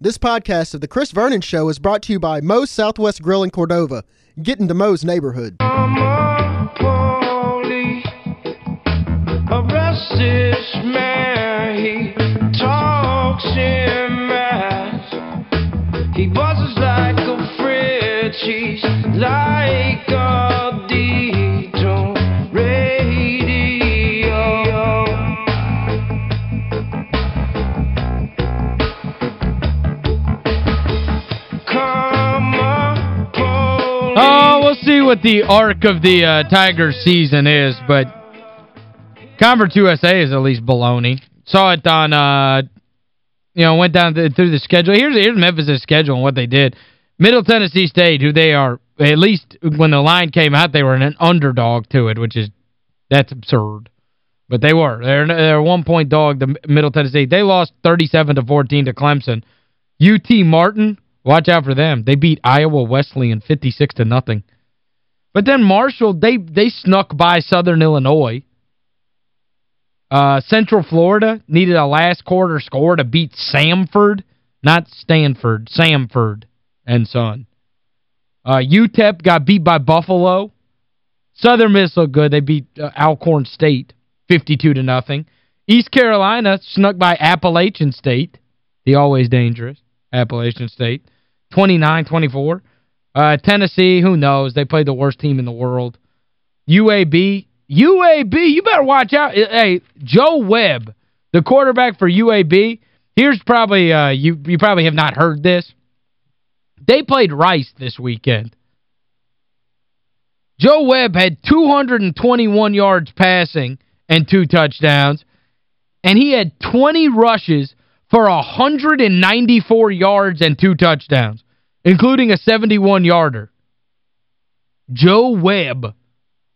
This podcast of The Chris Vernon Show is brought to you by Moe's Southwest Grill in Cordova. Get into Moe's neighborhood. He buzzes like a fridge. He's like a Oh, we'll see what the arc of the uh, Tigers season is, but Conference USA is at least baloney. Saw it on, uh, you know, went down th through the schedule. Here's, here's Memphis' schedule and what they did. Middle Tennessee State, who they are, at least when the line came out, they were an underdog to it, which is, that's absurd. But they were. They're, they're a one-point dog, the Middle Tennessee. They lost 37 to 14 to Clemson. UT Martin, watch out for them. They beat Iowa Wesleyan 56 to nothing. But then Marshall, they they snuck by Southern Illinois. Uh, Central Florida needed a last quarter score to beat Samford, not Stanford, Samford and Son. Uh, UTEP got beat by Buffalo. Southern Miss looked good. They beat uh, Alcorn State 52 to nothing. East Carolina snuck by Appalachian State, the always dangerous Appalachian State, 29-24. Uh, Tennessee, who knows? They played the worst team in the world. UAB, UAB, you better watch out. Hey, Joe Webb, the quarterback for UAB, here's probably, uh, you, you probably have not heard this. They played Rice this weekend. Joe Webb had 221 yards passing and two touchdowns, and he had 20 rushes for 194 yards and two touchdowns, including a 71-yarder. Joe Webb,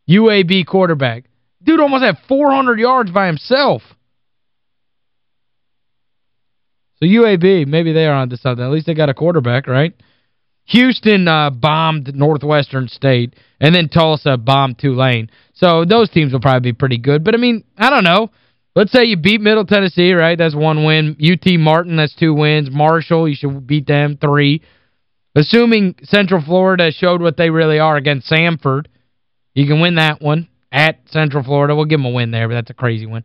UAB quarterback. Dude almost had 400 yards by himself. So UAB, maybe they are onto something. At least they got a quarterback, right? Houston uh, bombed Northwestern State, and then Tulsa bombed Tulane. So those teams will probably be pretty good. But, I mean, I don't know. Let's say you beat Middle Tennessee, right? That's one win. UT Martin, that's two wins. Marshall, you should beat them, three. Assuming Central Florida showed what they really are against Samford, you can win that one at Central Florida. We'll give them a win there, but that's a crazy one.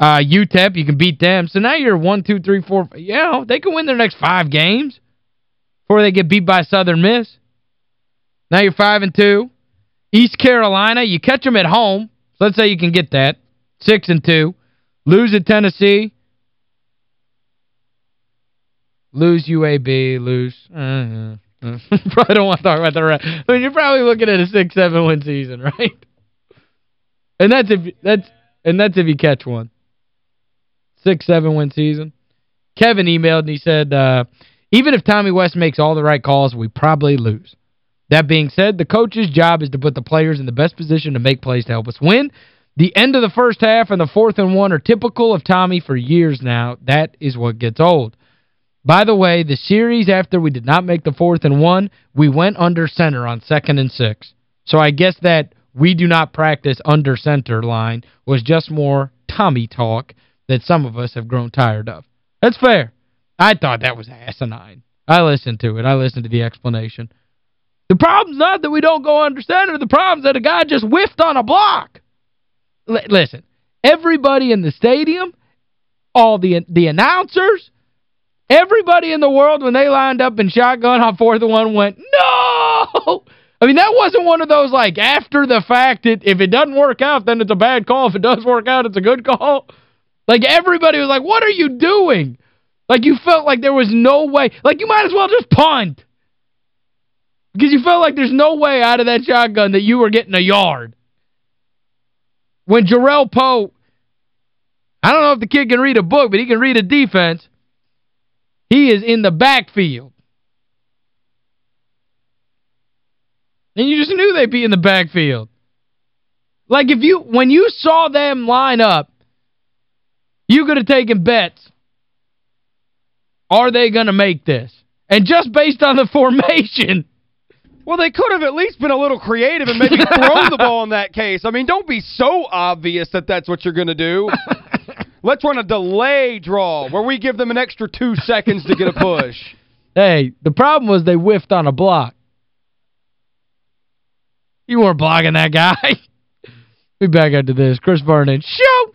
Uh, UTEP, you can beat them. So now you're one, two, three, four. Yeah, they can win their next five games before they get beat by Southern Miss. Now you're 5 and two. East Carolina, you catch them at home. So let's say you can get that. 6 and two. Lose at Tennessee. Lose UAB, lose. Uh, uh, probably don't want to talk about the rest. I mean, you're probably looking at a 6-7 win season, right? And that's if that's and that's if you catch one. 6-7 win season. Kevin emailed and he said, uh, even if Tommy West makes all the right calls, we probably lose. That being said, the coach's job is to put the players in the best position to make plays to help us win. The end of the first half and the fourth and one are typical of Tommy for years now. That is what gets old. By the way, the series after we did not make the fourth and one, we went under center on second and six. So I guess that we do not practice under center line was just more Tommy talk that some of us have grown tired of. That's fair. I thought that was asinine. I listened to it. I listened to the explanation. The problem's not that we don't go under center. The problem's that a guy just whiffed on a block. L listen, everybody in the stadium, all the the announcers, everybody in the world, when they lined up in shotgun on fourth and one, went, no! I mean, that wasn't one of those, like, after the fact, it, if it doesn't work out, then it's a bad call. If it does work out, it's a good call. Like, everybody was like, what are you doing? Like, you felt like there was no way. Like, you might as well just punt. Because you felt like there's no way out of that shotgun that you were getting a yard. When Jerrell Powe, I don't know if the kid can read a book, but he can read a defense. He is in the backfield. And you just knew they'd be in the backfield. Like if you when you saw them line up, you could have taken bets. Are they going to make this? And just based on the formation, Well, they could have at least been a little creative and maybe thrown the ball in that case. I mean, don't be so obvious that that's what you're going to do. Let's run a delay draw where we give them an extra two seconds to get a push. Hey, the problem was they whiffed on a block. You weren't blocking that guy. we back after this. Chris Vernon. Show!